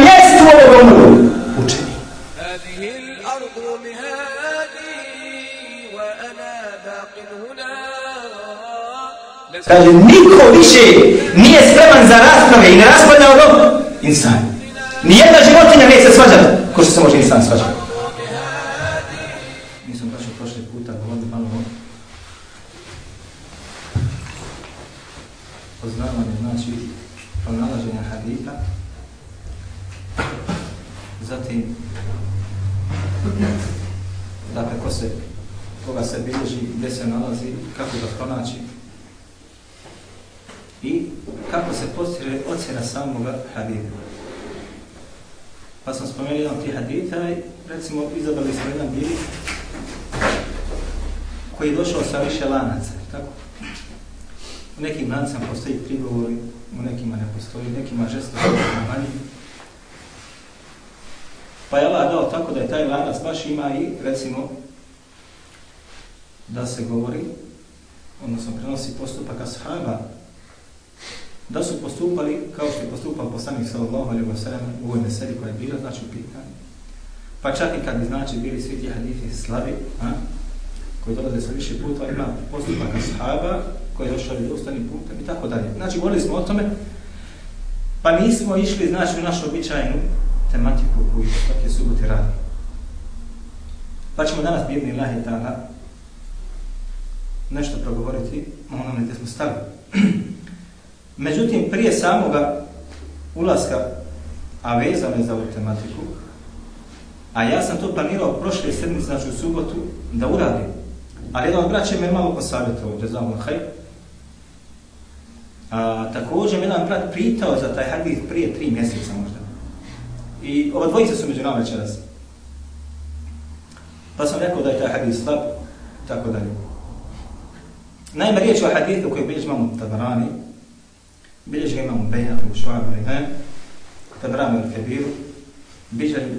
mjestu mu učeni. Kaže, niko više nije spreman za rasprave i ne raspada ono insan. Nijedna životinja neće se svađati ko što se može insan svađati. Poznavanje znači pronalaženja hadita zatim dakle ko se koga se bilježi, gdje se nalazi, kako ga pronaći i kako se postiže ocjena samoga hadita. Pa sam spomenuo jedan ti tih hadita i recimo izabrali smo jedan bili koji je došao sa više lanaca, tako? U nekim lancama postoji prigovori, u nekima ne postoji, u nekima žesto, u nekima manji. Pa je Allah dao tako da je taj lanac baš ima i, recimo, da se govori, odnosno prenosi postupak ashaba, da su postupali kao što je postupao poslanik sallallahu alaihi wa sallam u ovoj meseli koja je bila znači u pitanju. Pa čak i kad bi znači bili svi ti hadithi slabi, a, koji dolaze sa više puta, ima postupak ashaba koji je došao vjerodostanim putem i tako dalje. Znači, govorili smo o tome, pa nismo išli znači u našu običajnu tematiku koju svake subote radi. Pa ćemo danas birni lahi ta'ala nešto progovoriti o onome gdje smo stali. Međutim, prije samoga ulaska, a vezano je za ovu tematiku, a ja sam to planirao prošle sedmice, znači u subotu, da uradim. Ali jedan od braća me malo posavjetovao, da znam haj. A, također me jedan brat pitao za taj hadis prije tri mjeseca možda. I ova dvojica su među nama večeras. Pa sam rekao da je taj hadis slab, tako dalje. Naime, riječ o hadisu koji bilježi imamo Tabarani, bilježi ga imamo Bejat u Švabu, ne? Tabarani u Kebiru,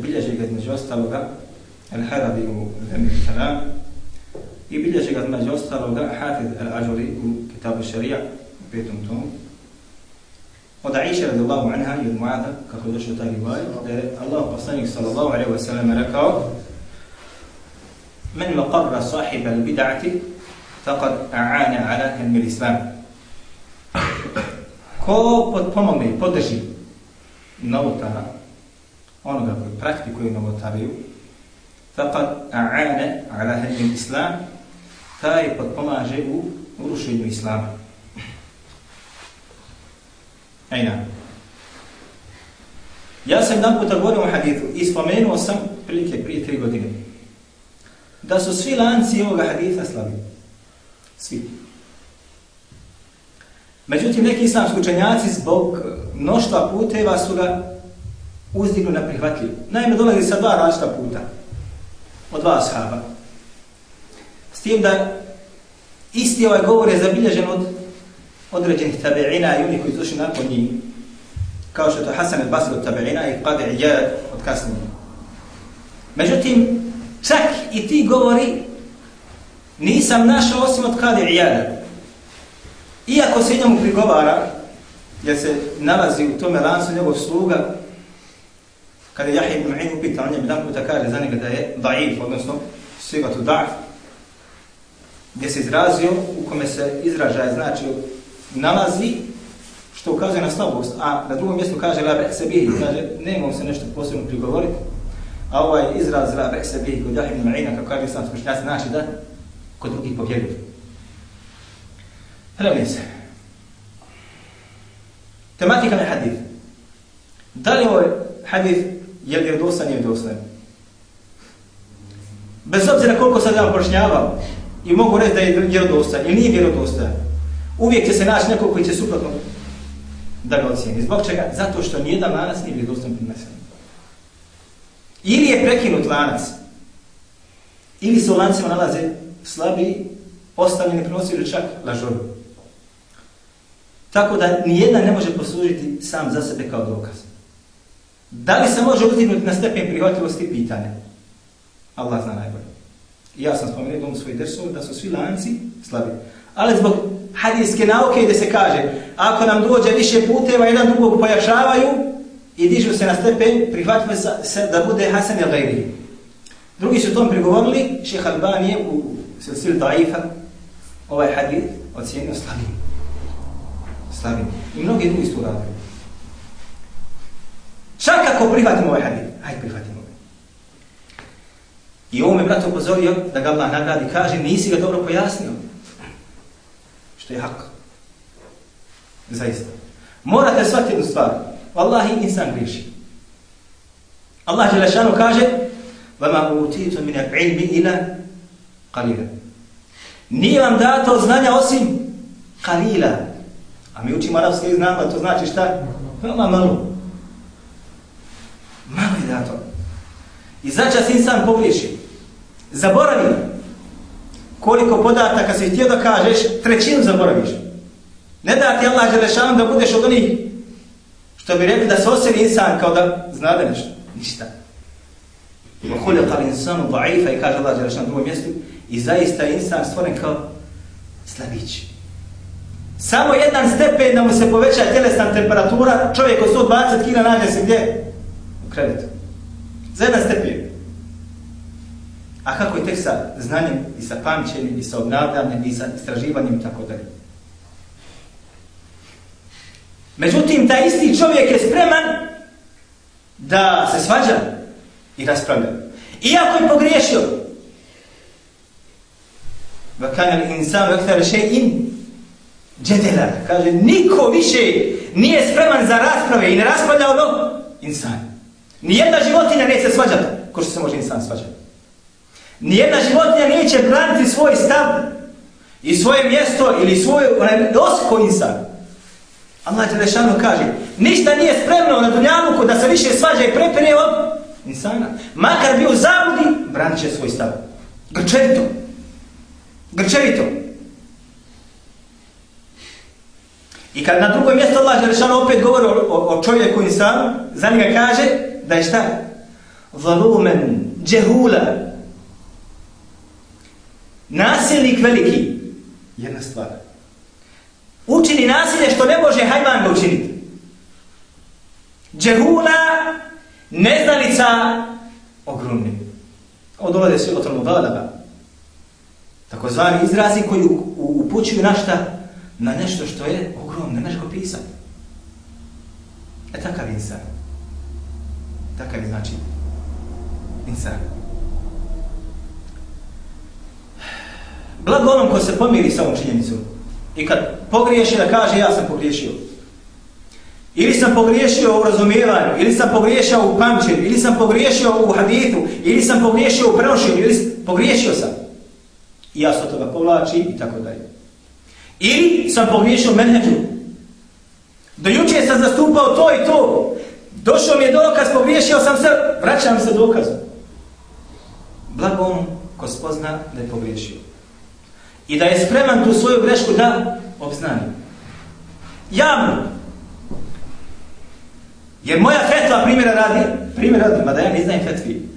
bilježi ga između ostaloga Al-Harabi u Zemir Salam i bilježi ga između ostaloga Hafiz Al-Ažuri u Kitabu Šarija u petom tomu. Od Aisha radijallahu anha i od Muada, kako je došao taj rivaj, da je Allah poslanik sallallahu alaihi wa sallam rekao من وقر صاحب البدعة فقد أعان على علم الإسلام ko potpomogne i podrži novotara, onoga koji praktikuje novotariju, faqad a'ane ala hadin islam, taj potpomaže u urušenju islama. Ejna. Ja sam jedan puta govorio o hadithu i spomenuo sam prilike prije tri godine da su svi lanci ovoga haditha slabi. Svi. Međutim, neki islamski učenjaci zbog mnoštva puteva su ga uzdignu na prihvatljiv. Naime, dolazi sa dva različita puta. Od dva ashaba. S tim da isti ovaj govor je zabilježen od određenih tabi'ina i oni koji došli nakon njih. Kao što je to Hasan al-Basri od tabi'ina i Qadi Iyad od kasnije. Međutim, čak i ti govori nisam našao osim od Qadi Iyada. Iako se njemu prigovara, jer se nalazi u tome lancu njegov sluga, kada je Jahid ibn Ma'in upita, on je jedan puta kaže za njega da je daif, odnosno sigatu da'f, gdje se izrazio, u kome se izražaje, znači nalazi, što ukazuje na slabost, a na drugom mjestu kaže la be'se bihi, kaže nemamo se nešto posebno prigovoriti, a ovaj izraz la be'se bihi kod Jahid Ma'ina, kako kaže islamski učenjaci, znači da kod drugih povjeruju. Hlavni se. Tematika na hadith. Da li ovaj hadith je li vjerodostan ili vjerodostan? Bez obzira koliko sad ja pojašnjavao i mogu reći da je vjerodostan ili nije vjerodostan, uvijek će se naći neko koji će suprotno da ga ocijeni. Zbog čega? Zato što nijedan lanac nije vjerodostan prinesen. Ili je prekinut lanac, ili se u lancima nalaze slabi, ostavljeni prenosi ili čak lažovi. Tako da nijedan ne može poslužiti sam za sebe kao dokaz. Da li se može uzdignuti na stepen prihvatljivosti pitanja? Allah zna najbolje. Ja sam spomenuo dom svojih drsova da su svi lanci slabi. Ali zbog hadijske nauke gdje se kaže ako nam dođe više puteva, jedan drugog pojašavaju i dižu se na stepen, prihvatimo se da bude Hasan el Gajri. Drugi su tom prigovorili, šeha Albanije u silsil Daifa, ovaj hadij ocijenio slabim. Slabim. I mnogi drugi su uradili. Čak ako prihvatimo ovaj hadij, hajde prihvatimo ga. I ovo me brat upozorio da ga Allah nagradi, kaže, nisi ga dobro pojasnio Što je hak. Zaista. Morate shvatiti jednu stvar. Wallahi insan griši. Allah Đelešanu kaže وَمَا أُوتِيتُ مِنَ الْعِلْمِ إِلَا قَلِيلًا Nije vam dato znanja osim kalila. A mi učimo arabske i znamo, to znači šta? Veoma malo. Malo je dato. I znači se insan pogriješi. Zaboravi koliko podataka si htio da kažeš, trećinu zaboraviš. Ne da ti Allah Đelešanu da budeš od onih što bi rekli da se osjeri insan kao da zna da nešto. Ništa. وَخُلِقَ الْإِنسَانُ ضَعِيفَ i kaže Allah Đelešanu na drugom mjestu i zaista je insan stvoren kao slabić. Samo jedan stepen da mu se poveća tjelesna temperatura, čovjek od 120 kg nađe se gdje? U krevetu. Za jedan stepen. A kako je tek sa znanjem i sa pamćenjem i sa obnavljanjem i sa istraživanjem i tako dalje. Međutim, taj isti čovjek je spreman da se svađa i raspravlja. Iako je pogriješio, vakana li insan vaktar še'in džedela. Kaže, niko više nije spreman za rasprave i ne raspravlja ono insan. Nijedna životinja neće svađati, ko što se može insan svađati. Nijedna životinja neće braniti svoj stav i svoje mjesto ili svoj onaj dosko insan. Allah Đelešanu kaže, ništa nije spremno na dunjavuku da se više svađa i prepire od insana. Makar bio zabudi, branit će svoj stav. Grčevito. Grčevito. I kad na drugom mjesto Allah Đelešanu opet govori o, o, o čovjeku insanu, za njega kaže da je šta? Zalumen, džehula. Nasilnik veliki. Jedna stvar učini nasilje što ne može hajvan ga učiniti. Džehula, neznalica, ogromni. Ovo dolaze svi od Ramudalaba. Tako zvani izrazi koji upućuju na šta? Na nešto što je ogromno, nešto ko pisa. E takav insan. Takav je znači insan. Blago onom ko se pomiri sa ovom činjenicom, I kad pogriješi da kaže ja sam pogriješio. Ili sam pogriješio u razumijevanju, ili sam pogriješio u pamćenju, ili sam pogriješio u hadithu, ili sam pogriješio u prenošenju, ili pogriješio sam. I ja se toga povlači i tako dalje. Ili sam pogriješio u menheđu. Do juče sam zastupao to i to. Došao mi je dokaz, pogriješio sam se, vraćam se dokazu. Blago on ko spozna da je pogriješio i da je spreman tu svoju grešku da obznani. Javno. Jer moja fetva primjera radi, primjer radi, mada ja ne znam fetvi,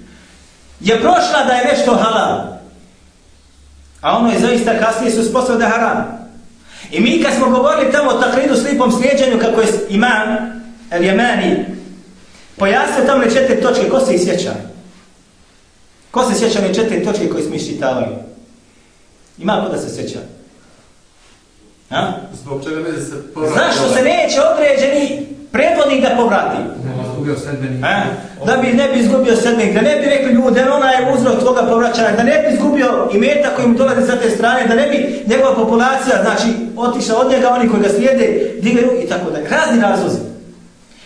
je prošla da je nešto halal. A ono je zaista kasnije su sposobne da haram. I mi kad smo govorili tamo o takridu s lipom slijedženju kako je imam El Jemeni, pojasnio tamo četiri točke, ko se isjeća? Ko se sjeća četiri točke koje smo iščitavali? Ima ko da se sjeća? Ha? Zbog čega ne se povrati? Zašto se neće određeni predvodnik da povrati? izgubio sedmeni. A? Da bi ne bi izgubio sedmik, da ne bi rekli ljudi, ona je uzrok tvoga povraćanja, da ne bi izgubio i meta koji mu dolazi sa te strane, da ne bi njegova populacija, znači, otišla od njega, oni koji ga slijede, digaju i tako da. Razni razlozi.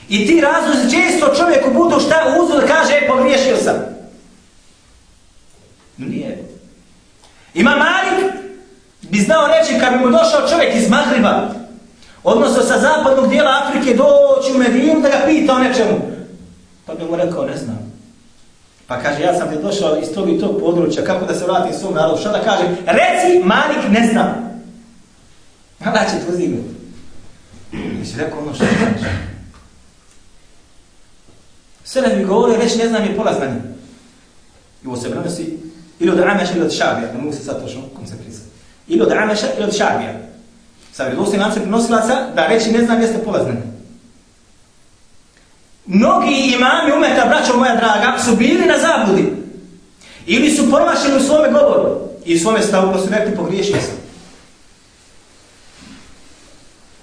I ti razlozi često čovjeku budu šta uzro da kaže, e, pogriješio sam. Nije. Ima Malik, bi znao reći kad bi mu došao čovjek iz Mahriba, odnosno sa zapadnog dijela Afrike doći u Medinu da ga pita o nečemu. Pa bi mu rekao, ne znam. Pa kaže, ja sam ti došao iz tog i tog područja, kako da se vratim svom narodu, Šta da kaže, reci, Malik, ne znam. A će to uzdignuti. I si rekao ono što kaže. Sve ne mi govore, reći ne znam je pola znanja. I ovo se prenosi ili od Ameša ili od Šabija, ne mogu se sad točno koncentrizati. Ili od Ameša ili od Šabija. Sa vredostim lance prenosilaca da reći ne znam gdje ste znanja. Mnogi imami umeta, braćo moja draga, su bili na zabudi. Ili su promašili u svome govoru. I u svome stavu pa su rekli pogriješio sam.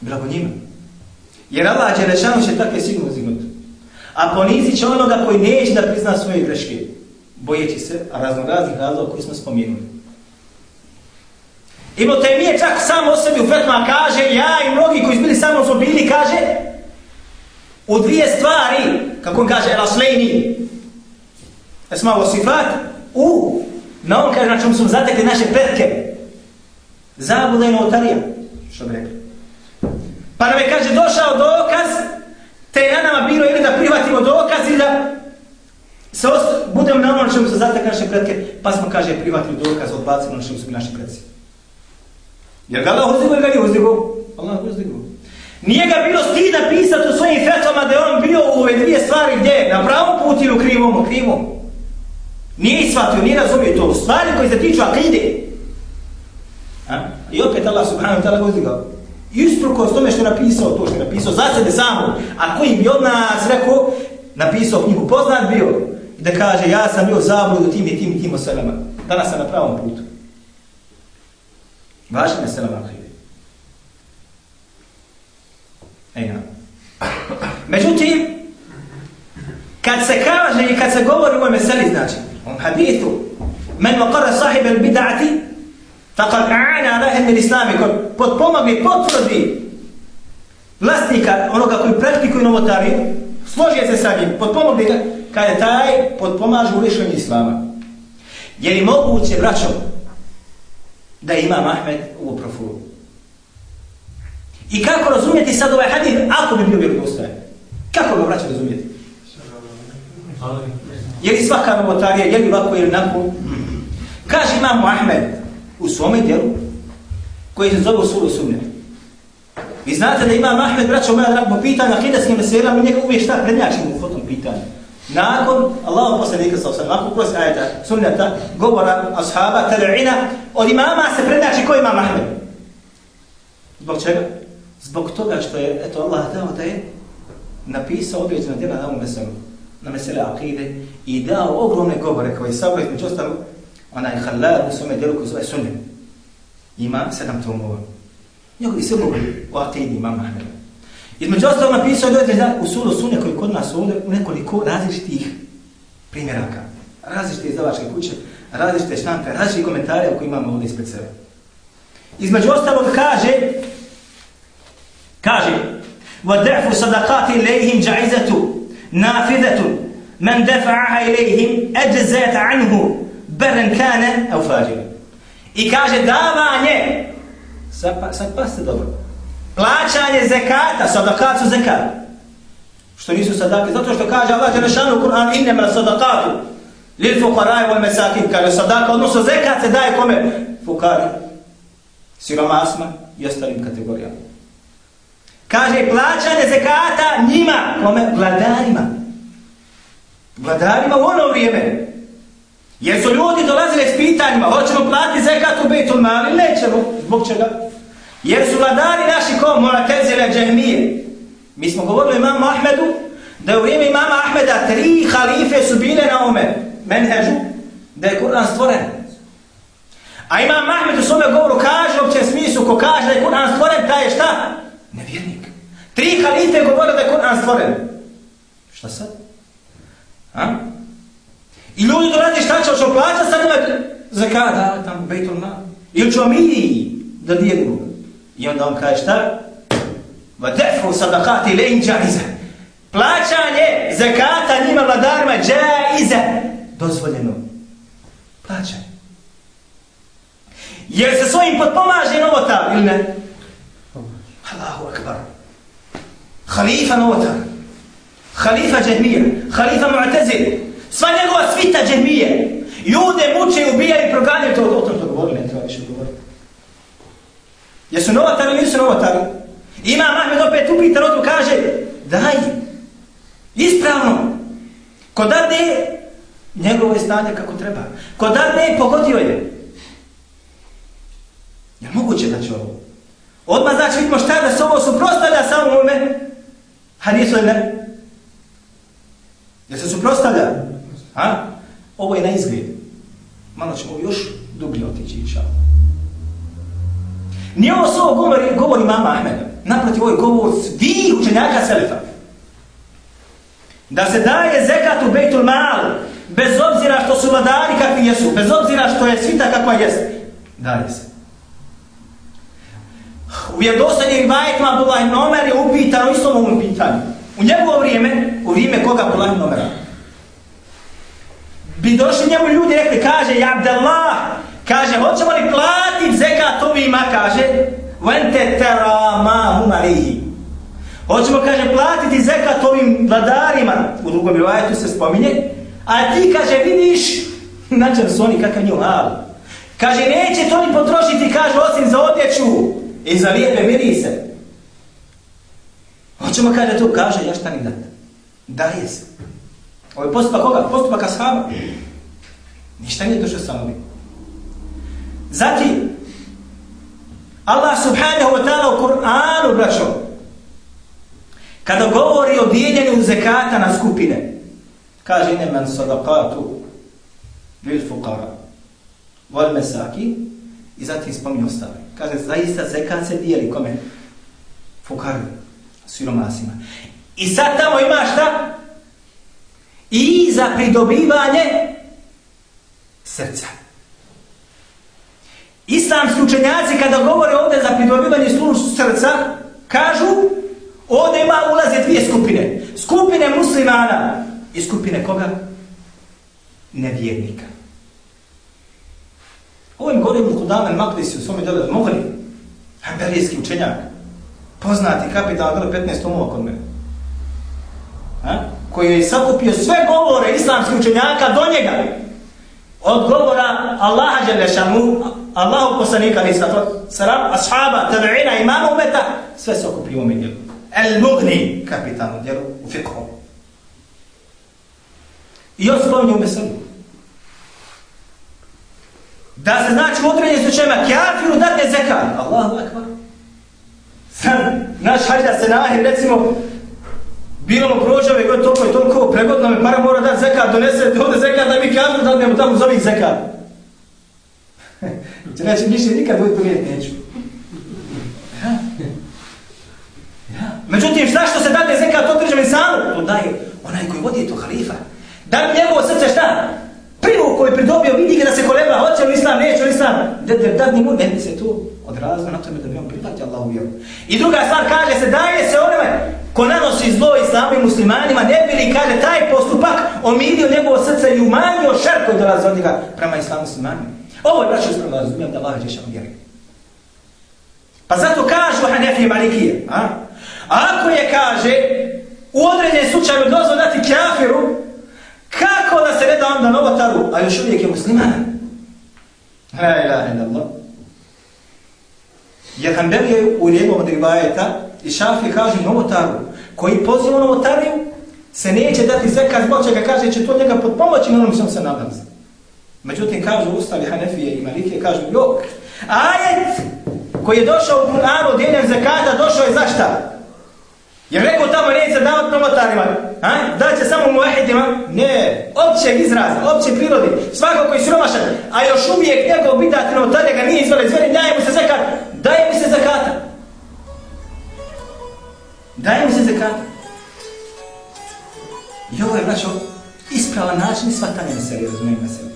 Blago njima. Jer Allah Đelešanu će takve sigurno zignuti. A ponizit će onoga koji neće da prizna svoje greške. Bojeći se raznoraznih razloga koji smo spomenuli. Ibn Taymiye čak sam o sebi u Fetma kaže, ja i mnogi koji bili samo su bili, kaže, u dvije stvari, kako on kaže, el aslejni, esma o sifat, u, na on kaže, na čemu smo zatekli naše petke, zabuda i notarija, što bi rekli. Pa nam je, kaže, došao dokaz, te je na nama bilo ili da prihvatimo dokaz ili da se budemo na ono na čemu se zatekli naše pretke, pa smo, kaže, prihvatili dokaz, odbacimo na čemu su naši pretci. Jer ga Allah uzdigo ili ga nije uzdigo? Allah uzdigo. Nije ga bilo stida pisati u svojim fetvama da je on bio u ove dvije stvari gdje? Na pravom putu ili u krivom? U krivom. Nije ishvatio, nije razumio to. Stvari koji se tiču akide. A? I opet Allah subhanahu wa ta'ala uzdigao. Istruko s tome što je napisao to što je napisao za sebe samo. A koji bi od nas rekao, napisao knjigu poznat bio. Da kaže, ja sam bio zabludu tim i tim i tim oselama. Danas sam na pravom putu. Važno je selam akide. Ejna. Međutim, kad se kaže i kad se govori o ovoj meseli, znači, on hadithu, men maqara sahib al bid'ati, faqad a'ana ala ahli al-islam, kod potpomogli, potvrdi vlasnika onoga koji praktikuje novotariju, složio se sa njim, potpomogli kada taj potpomažu u lišenju islama. Je li moguće, braćo, da ima Ahmed u profulu? I kako razumjeti sad ovaj hadith ako bi bio vjerodostojan? Kako ga braćo razumjeti? Je li svaka novotarija, je li ovako ili nako? Kaže imamo Ahmed u svome djelu koji se zove Usulu Sunnet. Vi znate da imam Ahmed, braćo moja drago, pitanja akidaskim veselam i njega uvijek šta prednjačimo u tom pitanju. Nakon Allahu poslanika sa osam, nakon prosi ajeta, sunneta, govora, ashaba, tabi'ina, od imama se prednjači ko imam Ahmed. Zbog čega? Zbog toga što je, eto, Allah dao da je napisao određena djela na ovom meselu, na mesele akide i dao ogromne govore koje je sabro između ostalo, ona je halal u svome djelu koji zove sunne. Ima sedam tomova. Njegovi se govori o akidi imam Ahmed. Između ostalo napisao je da u sulu sunne koji kod nas ovdje u nekoliko različitih primjeraka. Različite izdavačke kuće, različite štampe, različite komentare koje imamo ovdje ispred sebe. Između ostalog kaže Kaže, وَدَعْفُ صَدَقَاتِ إِلَيْهِمْ جَعِزَةُ نَافِذَةٌ مَنْ دَفَعَهَا إِلَيْهِمْ أَجْزَيَتَ عَنْهُ بَرًا كَانَ أَوْ فَاجِرًا I kaže, davanje, sad, pa, sad pasite dobro, plaćanje zekata, sadakat su zekat. Što nisu sadake? Zato što kaže Allah Đelešanu u Kur'an, innema sadakatu, lil fukaraj wal mesakin, kaže sadaka, odnosno zekat se daje kome? Fukari, siromasma i ostalim kategorijama. Kaže, plaćanje zekata njima, kome? Vladarima. Vladarima u ono vrijeme. Jer su ljudi dolazili s pitanjima, hoćemo platiti zekat u Bejtul Mali, nećemo. Zbog čega? Jer su vladari naši ko Moratezile Džehmije. Mi smo govorili imamu Ahmedu, da u vrijeme imama Ahmeda tri halife su bile na ome menhežu da je Kur'an stvoren. A imam Ahmed u svome govoru kaže, u općem smislu, ko kaže da je Kur'an stvoren, taj je šta? Nevjernik. Tri halife govore da je Kur'an stvoren. Šta sad? A? I ljudi dolazi šta će, hoćemo plaćati sa njima zakat, da, tamo bejtul mal. Ili ćemo mi da dijelimo. I onda on kaže šta? Va sadakati lein džaize. Plaćanje zakata njima vladarima džaize. Dozvoljeno. Plaćanje. Jer se svojim potpomaže novotar ili ne? Allahu akbar. Halifa novotar. Halifa džehmija. Halifa mu'tezir. Sva njegova svita džehmije. Ljude muče i ubijaju i proganjaju to. O tom to govorili, ne treba više govoriti. Jesu novotari ili nisu novotari? Ima Mahmed opet upita rodu, kaže, daj, ispravno. Ko dadne, njegovo je stanje kako treba. Ko dadne, pogodio je. Je moguće da će ovo? Odmah znači vidimo šta da se ovo suprostavlja samo ovome hadisu ili ne? Jer se suprostavlja? A? Ovo je na izgled. Malo ćemo još dublje otići, inša Nije ovo svoj govor, govor mama Ahmeda. Naprotiv, ovo je govor svih učenjaka Selifa. Da se daje zekat u Bejtul Mal, bez obzira što su vladari kakvi jesu, bez obzira što je svita kakva jeste, daje se. U vjerodostanjim rivajetima Abdullah ibn Omer je upitan o istom ovom pitanju. U njegovo vrijeme, u vrijeme koga Abdullah ibn Omera? Bi došli njemu ljudi rekli, kaže, ja Abdullah, kaže, hoćemo li platiti zekat ovima, kaže, vente tera ma humarihi. Hoćemo, kaže, platiti zekat ovim vladarima, u drugom rivajetu se spominje, a ti, kaže, vidiš, znači su oni kakav nju hal. Kaže, neće to ni potrošiti, kaže, osim za odjeću, I za lijepe mirise. Hoćemo kaže to, kaže, ja šta ni dat. Daje se. Ovo je postupak koga? Postupak ashaba. Ništa nije došao sa ovim. Zatim, Allah subhanahu wa ta'ala u Kur'anu, braćo, kada govori o dijeljenju zekata na skupine, kaže ne men sadakatu bil fuqara wal mesaki i zatim spominje ostale kaže, zaista zekat se dijeli kome? Fukaru, siromasima. I sad tamo ima šta? I za pridobivanje srca. Islamski učenjaci kada govore ovdje za pridobivanje srca, kažu, ovdje ima ulaze dvije skupine. Skupine muslimana i skupine koga? Nevjernika. Ovo im govorim u Kudamen Makdisi u svome delu Mogli, Hanbelijski učenjak, poznati kapital, bilo 15 tomova kod mene, a? koji je sakupio sve govore islamskih učenjaka do njega, od govora Allaha Đelešanu, Allahu poslanika, ali salam, ashaba, tabi'ina, imama umeta, sve se okupi u ovom djelu. El Mugni, kapitalno djelu, u fikhu. I on spominje u meselu. Da se znači u određenju slučajima kjafiru date zekat. Allahu akbar. Sad, naš hađa se nahir, recimo, bilo ono mu prođave, god toliko i toliko, pregodno me para mora dati zekat, donese ovdje zekat, da mi kjafiru dadnemo tamo zove zekat. Znači, neće više nikad bude pomijeti, neću. Ja. Ja. Međutim, zašto se dade zekat određenim samu? To daje onaj koji vodi to halifa. Da bi njegovo srce šta? Prvo koji pridobio vidi ga da se koleba, hoće li islam, neće li islam, Dete, da ni mu meni se tu odrazno na tome da bi on prihvatio Allahu vjeru. I druga stvar kaže se daje se onome ko nanosi zlo islamu i muslimanima, ne bi li kaže taj postupak omirio njegovo srce i umanio šer koji dolazi od njega prema islamu muslimanima. Ovo je braćo ispravno razumijem da Allah je šešan vjeri. Pa zato kažu Hanefi i Malikije, a? Ako je kaže u određenju slučaju dozvo dati kafiru, Kako da se ne da onda novotaru, a još uvijek je musliman? La ilaha illallah. Jer Hanbel je u od rivajeta i šafi kaže novotaru, koji poziva novotariju, se neće dati zekat zbog čega kaže će to njega pod pomoći, no sam se nadam se. Međutim, kažu ustavi Hanefije i Malike, kažu jok, ajet koji je došao u Kur'anu dijeljen zakata, došao je za šta? Je rekao tamo neće se davati novotarima? a? Da će samo muahidima? Ne. Općeg izraza, opće prirodi. Svako koji siromašan, a još uvijek njegov bidati novotarija ga nije izvore zveri, daje mu se zakat. Daje mu se zakata. Daje mu se zakata. I ovo je, braćo, ispravan način svatanja se, razumijem na sebi.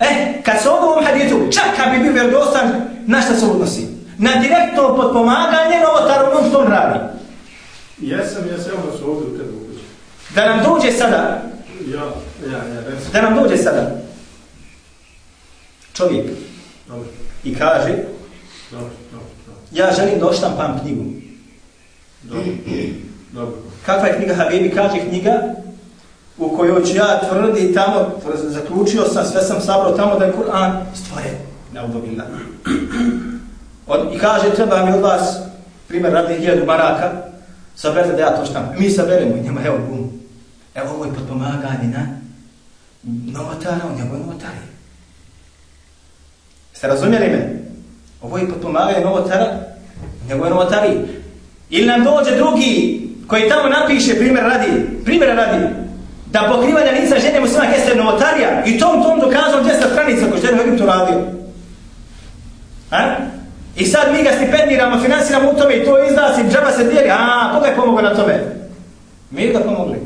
E, kad se ovo u ovom hadijetu, čak kad bi bio vjerodostan, na šta se odnosi? Na direktno potpomaganje novotaru onom što on radi. Jesam, jesam, evo su ovdje u tebi ukući. Da nam dođe sada, Ja, ja, ja, recimo. da nam dođe sada čovjek Dobro, i kaže, dobro, dobro, dobro, ja želim da oštampam knjigu. dobro, dobro. Kakva je knjiga Habibi? Kaže knjiga u kojoj ću ja tvrdi tamo, zaključio sam, sve sam sabrao tamo da je Kur'an stvoren. Neudobila. On, I kaže, treba mi od vas, primjer, radi hiljadu maraka, saberete da ja to štam. Mi saberemo i njema, evo bum. Evo ovo je potpomaganje na novotara, on njegove novotari. Ste razumjeli me? Ovo je potpomaganje novotara, njegove novotari. Ili nam dođe drugi koji tamo napiše primjer radi, primjer radi, da pokrivanje lica žene muslima jeste novotarija i tom tom dokazao 200 stranica koji što je u Egiptu radio. A? I sad mi ga stipendiramo, finansiramo u tome i to izdaci, džaba se dijeli. A, koga je pomogao na tome? Mi ga pomogli.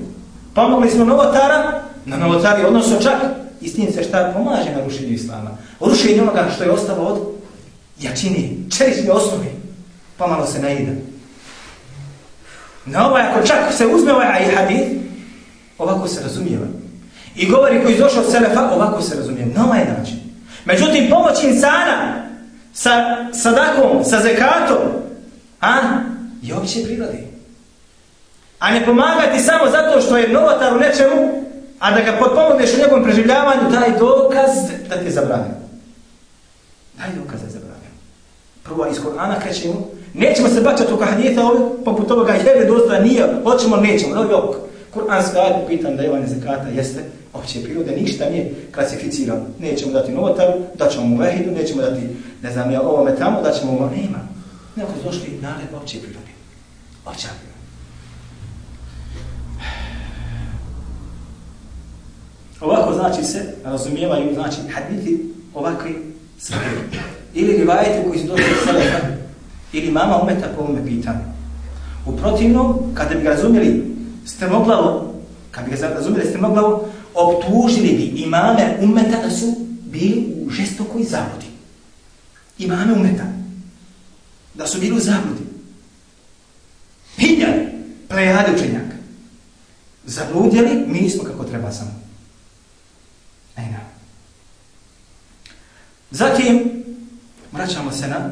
Pomogli smo novotara, na novotari, odnosno čak, i s tim se šta pomaže na rušenju islama. O rušenju onoga što je ostalo od jačini, čelične osnove. Pomalo se naida. Na ovaj, ako čak se uzme ovaj hadith, ovako se razumijeva. I govori koji došao od Selefa, ovako se razumijeva. Na ovaj način. Međutim, pomoć insana sa sadakom, sa zekatom, a, je opće prirode. A ne pomagati samo zato što je novotar u nečemu, a da ga potpomogneš u njegovom preživljavanju, daj dokaz da ti je zabranio. Daj dokaz da je zabranio. Prvo iz Korana krećemo, nećemo se bačati u kahadijeta ovdje, poput ovoga, je dosta, nije, hoćemo, nećemo, no ovdje Kur'anska ajde pitan da je van zekata, jeste, opće prirode, ništa nije klasificirano. Nećemo dati novotaru, daćemo mu vehidu, nećemo dati, ne znam ja, ovome tamo, daćemo mu, nema. Neko su došli naredba opće prirode. Opća prirode. Ovako znači se, razumijevaju, znači hadithi ovakvi sredi. Ili rivajete koji su došli od Selefa, ili mama umeta po ovome pitanju. U protivnom, kada bi razumjeli strmoglavo, kad bi ga razumjeli strmoglavo, optužili bi imame umeta da su bili u žestokoj zabludi. Imame umeta. Da su bili u zabludi. Hiljade plejade učenjaka. Zabludjeli, mi smo kako treba samo. Ejna. Zatim, vraćamo se na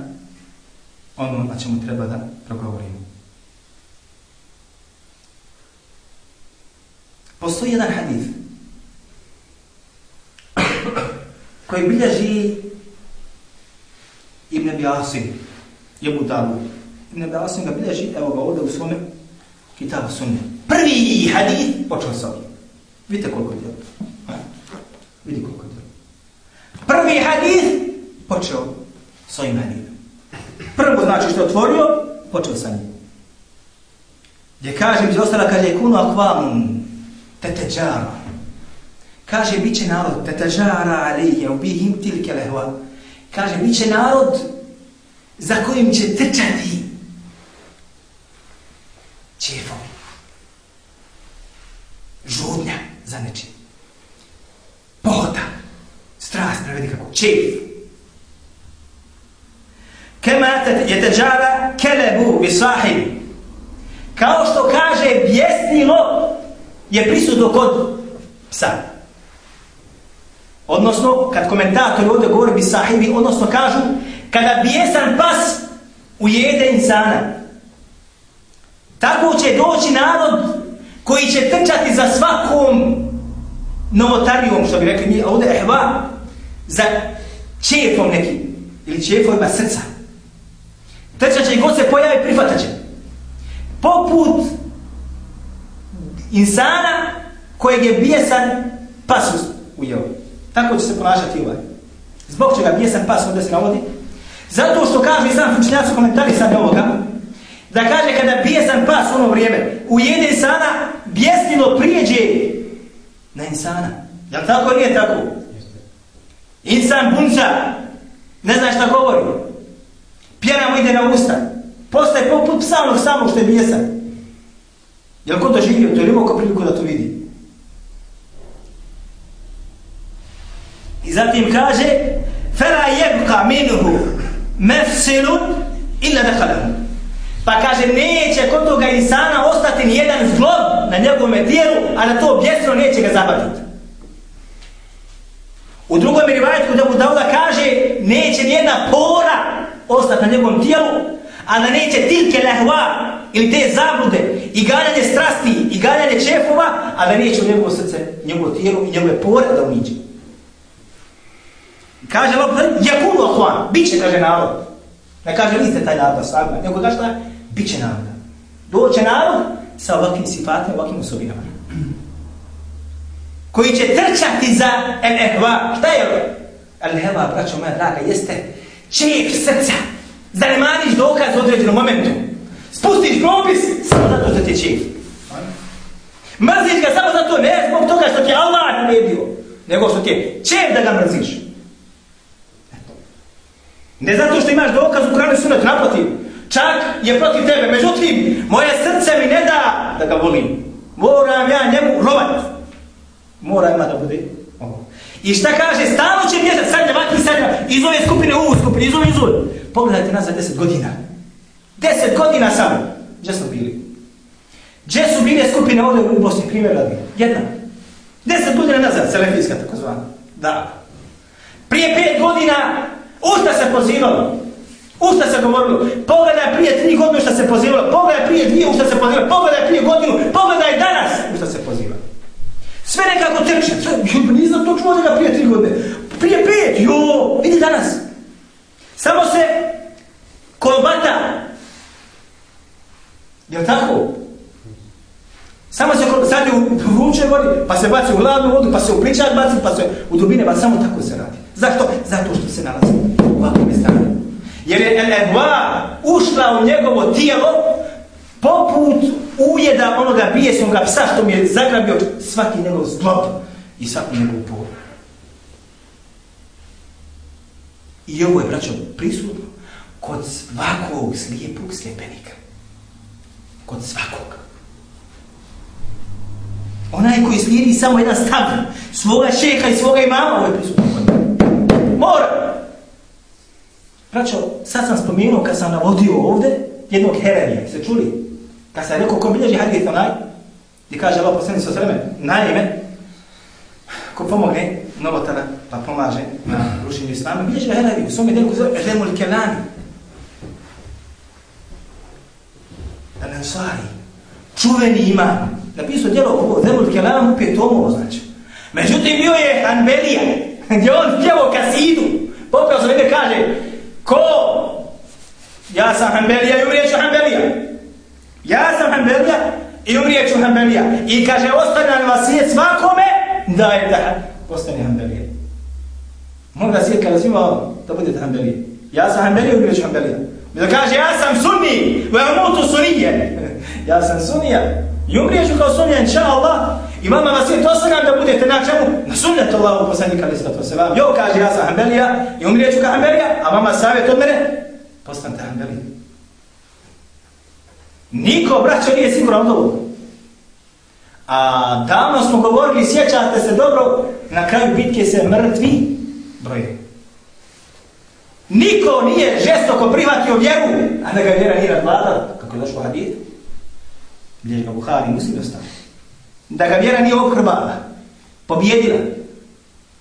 ono na čemu treba da progovorimo. Postoji jedan hadif koji bilježi Ibn Abi Asim, Jebu Davu. Ibn Abi Asim ga bilježi, evo ga ovdje u svome kitabu sunne. Prvi hadif počeo sa ovim. Vidite koliko je djelo. Vidi koliko je djelo. Prvi hadif počeo sa ovim hadifom. Prvo znači što je otvorio, počeo sa njim. Gdje kaže, gdje ostala, kaže, kunu akvamun, teteđara. Kaže, bit će narod, teteđara alihje, ubihim tilke lehva. Kaže, bit će narod za kojim će trčati čefom. Žudnja za nečim. Pohota. Strast, prevedi kako. Čef. Kema je kelebu bi sahibi. Kao što kaže bjesni lop je prisutno kod psa. Odnosno, kad komentator ovdje govori bi sahibi, odnosno kažu, kada bijesan pas ujede insana, tako će doći narod koji će trčati za svakom novotarijom, što bi rekli mi, a ovdje ehva, za čefom neki, ili čefovima srca. Trčat će i god se pojavi, prihvatat će. Poput insana kojeg je bijesan pas ujeo. Tako će se ponašati ovaj. Zbog čega bijesan pas ovdje se navodi? Zato što kaže i sam učinjac u ovoga, da kaže kada bijesan pas u ono vrijeme ujede insana, bjesnilo prijeđe na insana. Jel tako nije tako? Insan bunca, ne zna šta govori. Pjena mu ide na usta. Postaje poput psa onog samog što je bijesan. Ja god da doživio to je imao priliku da to vidi? I zatim kaže فَلَا يَبْقَ minuhu مَفْسِلٌ illa دَخَلَهُ Pa kaže, neće kod toga insana ostati ni jedan zglob na njegovome tijelu, a na to objesno neće ga zabaviti. U drugom rivajetku da Budauda kaže, neće ni jedna pora ostati na njegovom tijelu, a da neće tilke lehva, ili te zablude, i galjanje strasti, i galjanje čefova, a da neće u njegovo srce, njegovo tijelo i njegove pore da uniđe. Kaže Allah, jakulu ahuan, bit će, kaže narod. Ne kaže, vi ste taj narod, svagma. Nego kaže šta? Bit će narod. Doće narod sa ovakvim sifatima, ovakvim osobinama. Koji će trčati za el ehva. Šta je ovo? El ehva, braćo moja draga, jeste čijeg srca. Zanemaniš dokaz u određenom momentu. Spustiš propis, samo zato što ti je. Mrziš ga samo zato, ne zbog toga što ti Allah naredio, nego što ti je da ga mrziš. Ne zato što imaš dokaz u Kuranu sunet naprotiv. Čak je protiv tebe. Međutim, moje srce mi ne da da ga volim. Moram ja njemu rovat. Mora ima da bude ovo. I šta kaže? Stalno će bježat. Sad ne vaki, sad je iz ove skupine u skupine, iz ove iz ove. Pogledajte nas za deset godina. Deset godina samo. Gdje smo bili? Gdje su bile skupine ovdje u Bosni? Primjer radi. Jedna. Deset godina nazad, selefijska tako zvana. Da. Prije pet godina Usta se pozivalo. Usta se govorilo. Pogledaj prije tri godine usta se pozivalo. Pogledaj prije dvije usta se pozivalo. Pogledaj prije godinu. Pogledaj danas usta se poziva. Sve nekako trče. Sve, pa nisam točno čuo da prije tri godine. Prije pet. Jo, vidi danas. Samo se Jel tako? Samo se sad je u vrućoj vodi, pa se baci u hladnu vodu, pa se u pličak baci, pa se u dubine, baci, samo tako se radi. Zašto? Zato što se nalazi u ovakvom stanju. Jer je El-Ehva ušla u njegovo tijelo poput ujeda onoga bijesnoga psa što mi je zagrabio svaki njegov zglob i svaku njegovu poru. I ovo je, braćo, prisutno kod svakog slijepog sljepenika. Kod svakog. Onaj koji slijedi samo jedan stav svoga šeha i svoga imama, ovo je prisutno kod mora. Braćo, sad sam spomenuo kad sam navodio ovde jednog herenija, se čuli? Kad sam rekao ko bilježi hadith onaj, gdje kaže Allah posljedni sa sveme, naime, ko pomogne novotara, pa pomaže na rušenju islama, bilježi ga herenija, u svome delu zove Edemul Kelani. Al-Ansari, čuveni imam, napisao djelo ovo, Edemul Kelani, upije tomovo, znači. Međutim, bio je Hanbelija, gdje on pjevo kasidu. Popeo se ide kaže, ko? Ja sam Hanbelija i umrijeću Hanbelija. Ja sam Hanbelija i umrijeću Hanbelija. I kaže, ostane na vasijet svakome, da je da postane Hanbelija. Mogu da svijet kada svima da budete Hanbelija. Ja sam Hanbelija i umrijeću Hanbelija. Da kaže, ja sam sunni, u amutu sunije. ja sam sunija i umrijeću kao sunija, inša Allah. I vama vas je to sagam da budete na čemu? Na sunnetu Allahu poslanika ali to se vam. Jo kaže ja sam Hanbelija i umrijeću ka Hanbelija, a vama savjet od mene, postanite Hanbelija. Niko, braćo, nije siguran od ovog. A davno smo govorili, sjećate se dobro, na kraju bitke se mrtvi broje. Niko nije žestoko prihvatio vjeru, a da ga vjera nije nadvladala, kako je došlo hadith. Bilježi ga Buhari, muslim dostaviti da ga vjera nije obhrbala, pobjedila.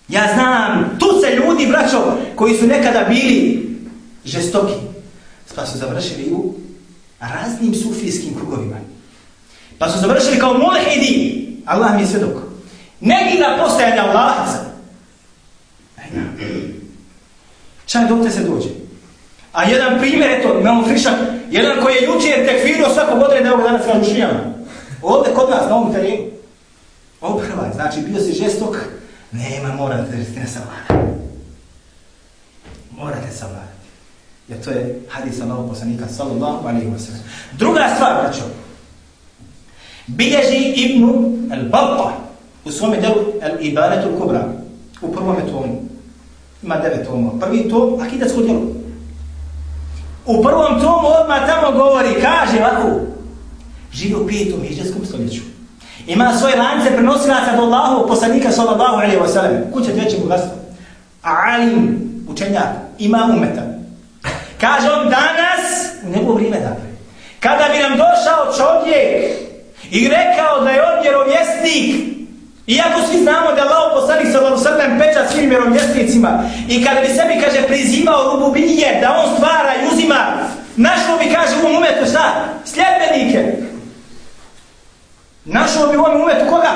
Ja znam, tu se ljudi, braćo, koji su nekada bili žestoki, pa su završili u raznim sufijskim krugovima. Pa su završili kao mulhidi, Allah mi je svjedok. Neki na postajanja Allaha. Čak dok te se dođe. A jedan primjer, eto, imamo frišak, jedan koji je jučer tekfirio svakog odreda, evo danas kažu šijama. Ovdje kod nas, na ovom terenu. Oprvaj, znači bio si žestok, nema, morate da ne savladati. Morate savladati. Jer to je hadis Allahog poslanika, sallallahu alaihi wa sallam. Druga stvar, braćo, bilježi Ibnu al-Batta u svome delu al-Ibanetu al-Kubra, u prvom tomu. Ima devet tomova. Prvi tom, akidatsko djelo. U prvom tomu odmah tamo govori, kaže ovako, Živi u pijetom hiđarskom stoljeću. Ima svoje lance prenosilaca do Allahu, poslanika sallallahu alaihi wa sallam. Kuće treće bogatstvo. Alim, učenjak, ima umeta. Kaže on danas, u njegovo vrijeme dakle, kada bi nam došao čovjek i rekao da je on vjerovjesnik, iako svi znamo da Allah poslanik sallallahu alaihi wa peča svim vjerovjesnicima i kada bi sebi, kaže, prizivao rububije, da on stvara i uzima, našlo bi, kaže, u umetu šta? Sljedbenike. Našao bi u ovom umetu koga?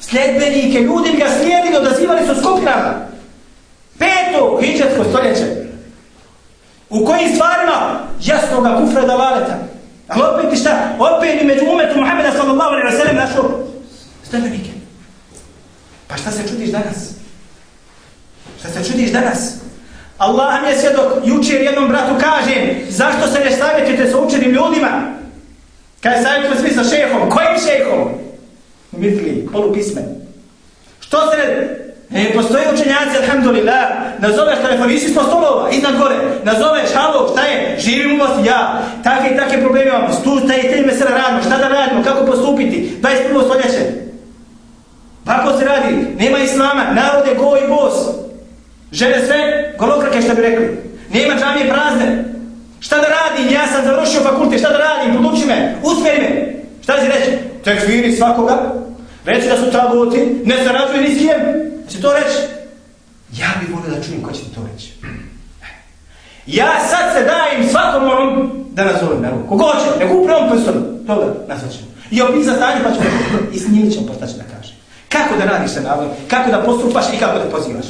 Sljedbenike, ljudi bi ga slijedili, odazivali su skupinama. Peto hijđatsko stoljeće. U kojim stvarima? Jasnoga kufra da valeta. Ali opet šta? Opet bi među umetu Muhammeda sallallahu alaihi wa sallam našao sljedbenike. Pa šta se čudiš danas? Šta se čudiš danas? Allah mi je svjedok, jučer jednom bratu kažem, zašto se ne savjetite sa učenim ljudima? Kaj savjetujemo svi sa šehom? Kojim šehom? Mitli, polupismen. Što se ne... E, postoje učenjaci, alhamdulillah, nazoveš telefonisi smo stolova, iznad gore, nazoveš, halo, šta je, živim u vas, ja, takve i takve probleme imamo, stu, taj i te mesele radimo, šta da radimo, kako postupiti, 21. stoljeće. Tako se radi, nema islama, narode go i bos, žene sve, golokrake što bi rekli, nema džamije prazne, šta da radim, ja sam završio fakultet, šta da radim, poduči me, usmeri me, šta si reći, tekfiri svakoga, reći da su tagoti, ne sarađuje ni s kijem, će to reći? Ja bih volio da čujem ko će ti to reći. Ja sad se dajem svakom onom da nazovem na ruku. Kogo će, nek upravo on prstom, toga nazvaćemo. I opisa stanje pa ćemo i s njim ćemo postaći da kaže. Kako da radiš sa narodom, kako da postupaš i kako da pozivaš.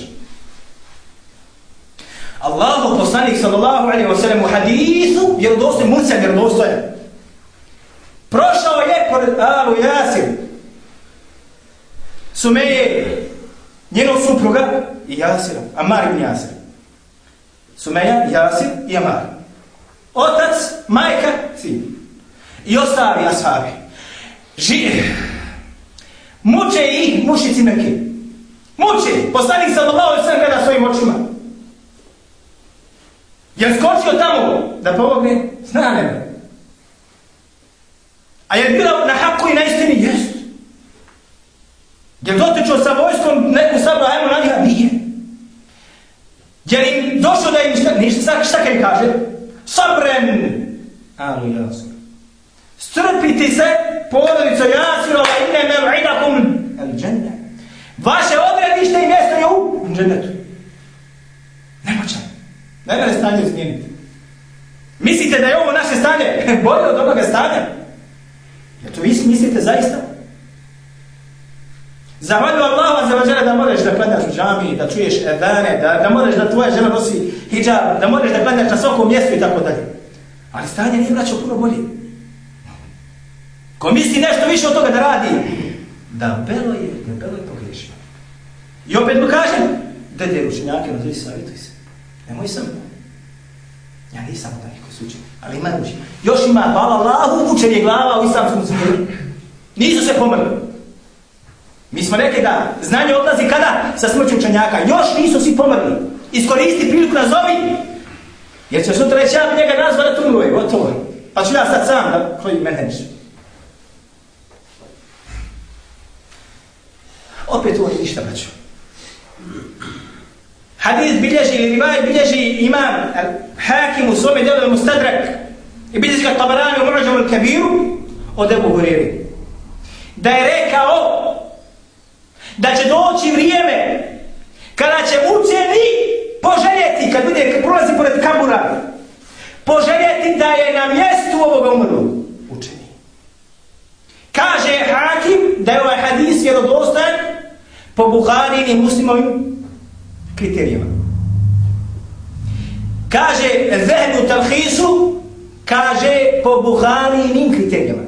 Allahu poslanik sallallahu alaihi wa sallam u hadisu, vjerodostojen, mursel vjerodostojen. Prošao je pored Abu Jasir. Sumeje, njenog supruga i Jasira, Amar ibn Jasir. Sumeja, Jasir i Amar. Otac, majka, sin. I ostavi ashabi. Žive. Muče ih mušici Mekke. Muče. Poslanik sallallahu alaihi sallam gleda svojim očima. Je skočio tamo da pomogne? Zna ne. A je bila na haku i na istini? Jest. Je dotičao sa vojskom neku sabra, ajmo na njega? Nije. Je li došao da im šta, ništa, šta, šta kaj kaže? Sabren! Ali jasno. Strpite se, porodico jasirova, ine me u'idakum el dženne. Vaše odredište i mjesto je u džennetu. Nemoćan. Ne mene stanje izmijeniti. Mislite da je ovo naše stanje bolje od onoga stanja? Ja to vi mislite zaista? Zahvalju Allahu za vađera da možeš da klanjaš u džami, da čuješ edane, da, da možeš da tvoja žena nosi hijab, da možeš da klanjaš na svakom mjestu i tako dalje. Ali stanje nije vraćao puno bolje. Ko misli nešto više od toga da radi, da belo je, da belo je pogrešio. I opet mu kažem, dede ručenjake, nazovi ono, savjetuj se. Nemoj sam. Ja nisam taj koji su učeni, ali ima uči. Još ima, hvala Allahu, učen je glava u islamskom svijetu. Nisu se pomrli. Mi smo rekli da znanje odlazi kada? Sa smrću učenjaka. Još nisu svi pomrli. Iskoristi priliku na zovi. Jer će sutra reći, ja bi njega nazva da tumro gotovo. Pa ću ja sad sam da koji mene Opet ovo je ništa, braću. Hadis bilježi ili rivaj bilježi imam hakim u svome delu mustadrak i bilježi ga tabarani u muđavu kabiru od Ebu Huriri. Da je rekao da će doći vrijeme kada će učeni poželjeti, kad bude prolazi pored kabura, poželjeti da je na mjestu ovoga umrlo učeni. Kaže Hakim da je ovaj hadis vjerodostan po Buhari i muslimovim kriterijima. Kaže Zehnu Talhisu, kaže po Buhari i kriterijima.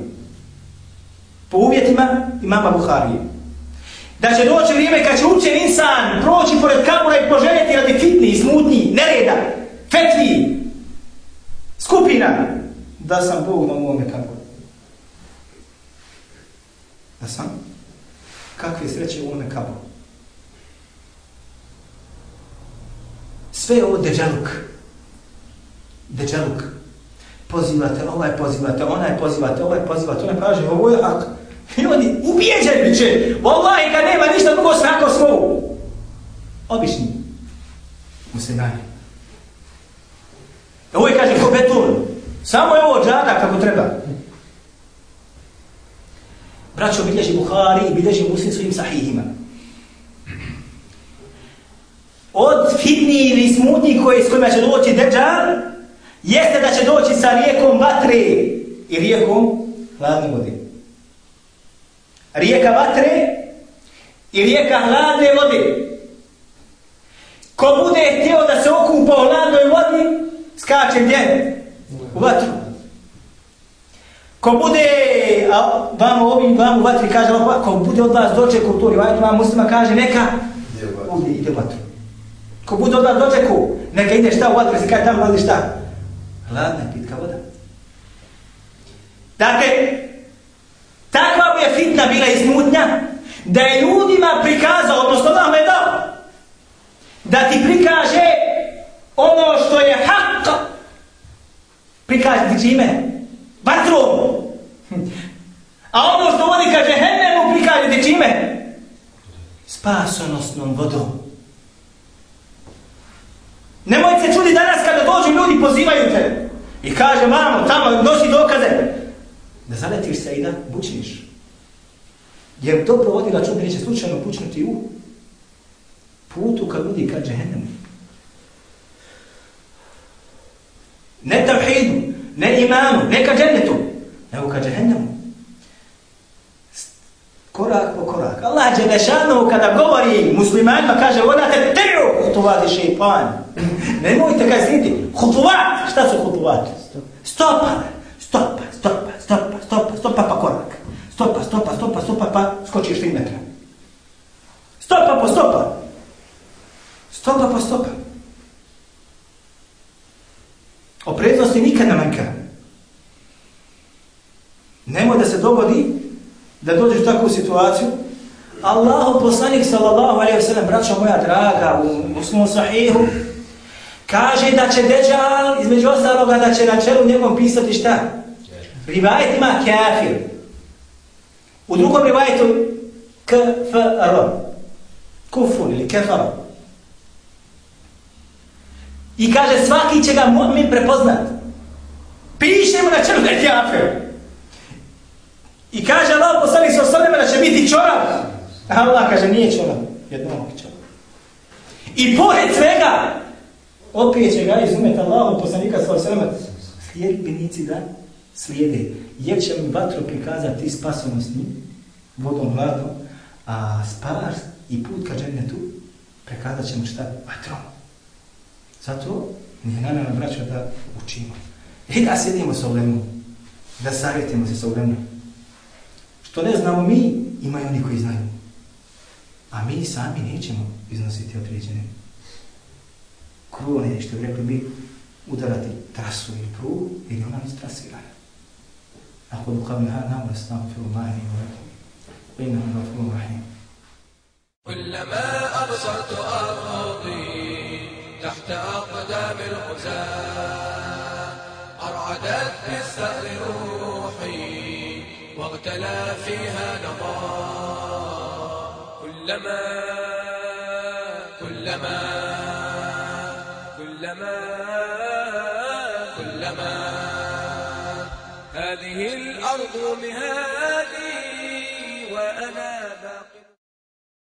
Po uvjetima imama Buharije da će doći vrijeme kad će učen insan proći pored kabura i poželjeti radi fitni, smutnji, nereda, fetvi, skupina, da sam Bog na mome kaburu. Da sam? Kakve sreće u ovome kaburu? Sve je ovo deđaluk. Deđaluk. pozivate, ovaj pozivate, onaj pozivate, ovaj pozivate, onaj kaže, ovo je hak. I oni ubijeđeni će, Wallahi kad nema ništa drugo svako svoju. Obični muslimani. Ovo je kaže ko beton. Samo je ovo džada kako treba. Braćo, bilježi Buhari i bilježi muslim svojim sahihima. Od fitni ili smutni koji s kojima će doći Dejjal, jeste da će doći sa rijekom vatre i rijekom hladne vode. Rijeka vatre i rijeka hladne vode. Ko bude htio da se okupa u hladnoj vodi, skače gdje? U vatru. Ko bude, a vamo ovim, vamo u vatri, kaže, ko bude od vas dočeku, to rivajtu vam muslima kaže, neka, ovdje ide u vatru. Ko bude od vas dočeku, neka ide šta u vatru, se kaže tamo vadi šta? Hladna pitka voda. Dakle, takva mu je fitna bila izmutnja, da je ljudima prikazao, odnosno vam je dao, da ti prikaže ono što je hak, prikaže ti čime? Vatrom. A ono što vodi ka džehennemu prikažete čime? Spasonosnom vodom. Nemojte se čudi danas kada dođu ljudi pozivaju te i kaže mamo tamo nosi dokaze da zaletiš se i da bučniš. Jer dobro vodi račun da će slučajno pučnuti u putu kad ljudi ka džehennemu. Ne tavhidu, ne imanu, ne ka džennetu, nego ka džehennemu. Korak po korak. Đelešanu kada govori muslimanima, pa kaže, voda te teru, hutuvati šeipan. Nemojte kaj sliti. Hutuvat, šta su hutuvat? Stopa, stopa, stopa, stopa, stopa, stopa pa korak. Stopa, stopa, stopa, stopa pa skočiš 3 metra. Stopa po stopa. Stopa po stopa. Pa Opreznosti nikad ne manjka. Nemoj da se dogodi da dođeš u takvu situaciju. Allahu poslanik sallallahu alaihi wa sallam, braćo moja draga, u muslimu sahihu, kaže da će Dejjal, između ostaloga, da će na čelu njegovom pisati šta? Rivajetima kafir. U drugom rivajetu kfr. Kufun ili kfr. I kaže svaki će ga mu'min prepoznat. Piše mu na čelu da je kafir. I kaže Allah poslanik sa osvrneme da će biti čorav. Allah kaže nije čorav. Jednog čorav. I pored svega, opet će ga izumeti Allahom poslanika sa osvrneme slijedbenici da slijede. Jer će mi vatru prikazati spasonosni vodom hladom, a spas i put ka džennetu prekazat ćemo šta? Vatrom. Zato nije na nama da učimo. I da sjedimo sa ulemom, da savjetimo se sa ulemom. Što ne znamo mi, imaju oni koji znaju. A mi sami nećemo iznositi određene krune, što bi rekli mi, udarati trasu ili prugu, ili ona istrasirana. Nam rastam filu mahni i vratim. Inna nam filu mahni. كلما أبصرت أرضي تحت أقدام الغزاة أرعدت بالثأر روحي واغتلى فيها نظام كلما كلما كلما كلما. هذه الأرض مهادي وأنا